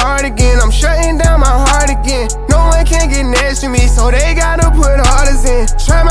hard again. I'm shutting down my heart again. No one can get next to me, so they gotta put harders in. Try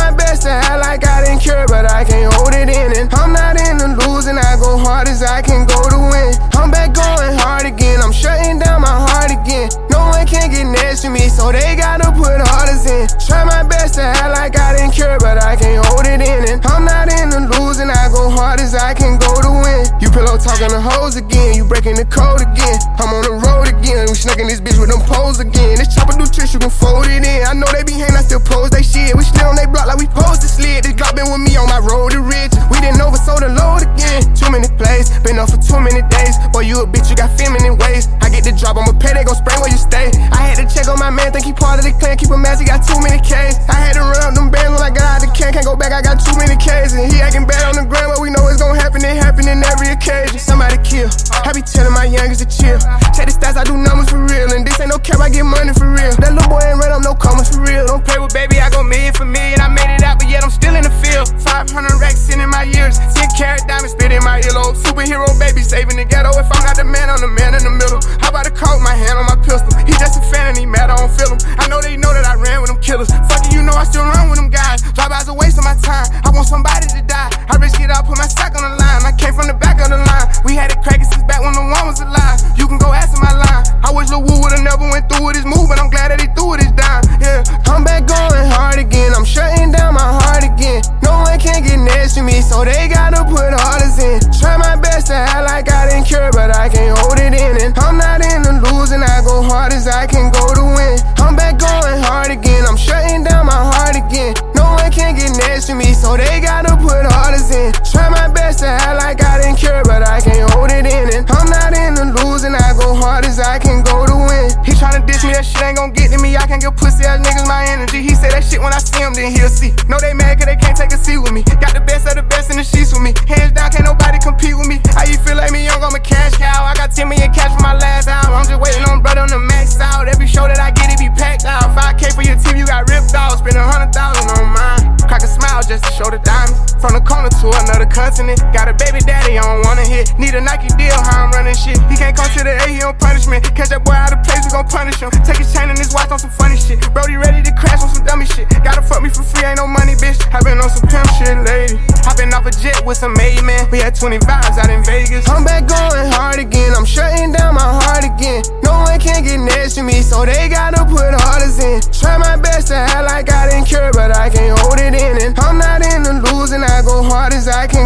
Pillow talking to hoes again, you breaking the code again. I'm on the road again, we snuck in this bitch with them poles again. This chopper do tricks, you can fold it in. I know they be hating, I still pose they shit. We still on they block like we posed to slid. This Glock been with me on my road to rich. We didn't oversold the load again. Too many plays, been up for too many days. Boy, you a bitch, you got feminine ways. I get the drop, I'ma pay, they gon' spray where you stay. I had to check on my man, think he part of the clan. Keep him mad, he got too many K's. I had to run up them bands when I got out the can. Can't go back, I got too many K's. And he acting bad saving the ghetto. If I'm not the man, I'm the man in the middle. How about a coat, my hand on my pistol? He just a fan and he mad, I don't feel him. I know they know that I ran with them killers. Fuck it, you know I still run with them guys. Drive by's a waste of my time. I want somebody to die. I risk it all, put my sack on the line. I came from the back of the line. We had it cracking since back when the one was alive. You can go ask my line. I wish Lil Wu would've never went through with his move, but I'm glad that he threw it his dime. Yeah, I'm back going hard again. I'm shutting down my heart again. No one can get next to me, so they gotta ain't gon' get to me. I can't give pussy ass niggas my energy. He say that shit when I see him, then he'll see. No, they mad cause they can't take a seat with me. Got the best of the best in the sheets show the diamonds. From the corner to another continent. Got a baby daddy, I don't wanna hit. Need a Nike deal, how I'm running shit. He can't come to the A, he on punishment. Catch that boy out of place, we gon' punish him. Take his chain and his watch on some funny shit. Brody ready to crash on some dummy shit. Gotta fuck me for free, ain't no money, bitch. I been on some pimp shit, lady. Been off a jet with some made man. We had 20 vibes out in Vegas. I'm back going hard again. I'm shutting down my heart again. No one can get next to me, so they gotta put orders in. Try my best to act like I didn't care, but I can't hold it in. And hard as I can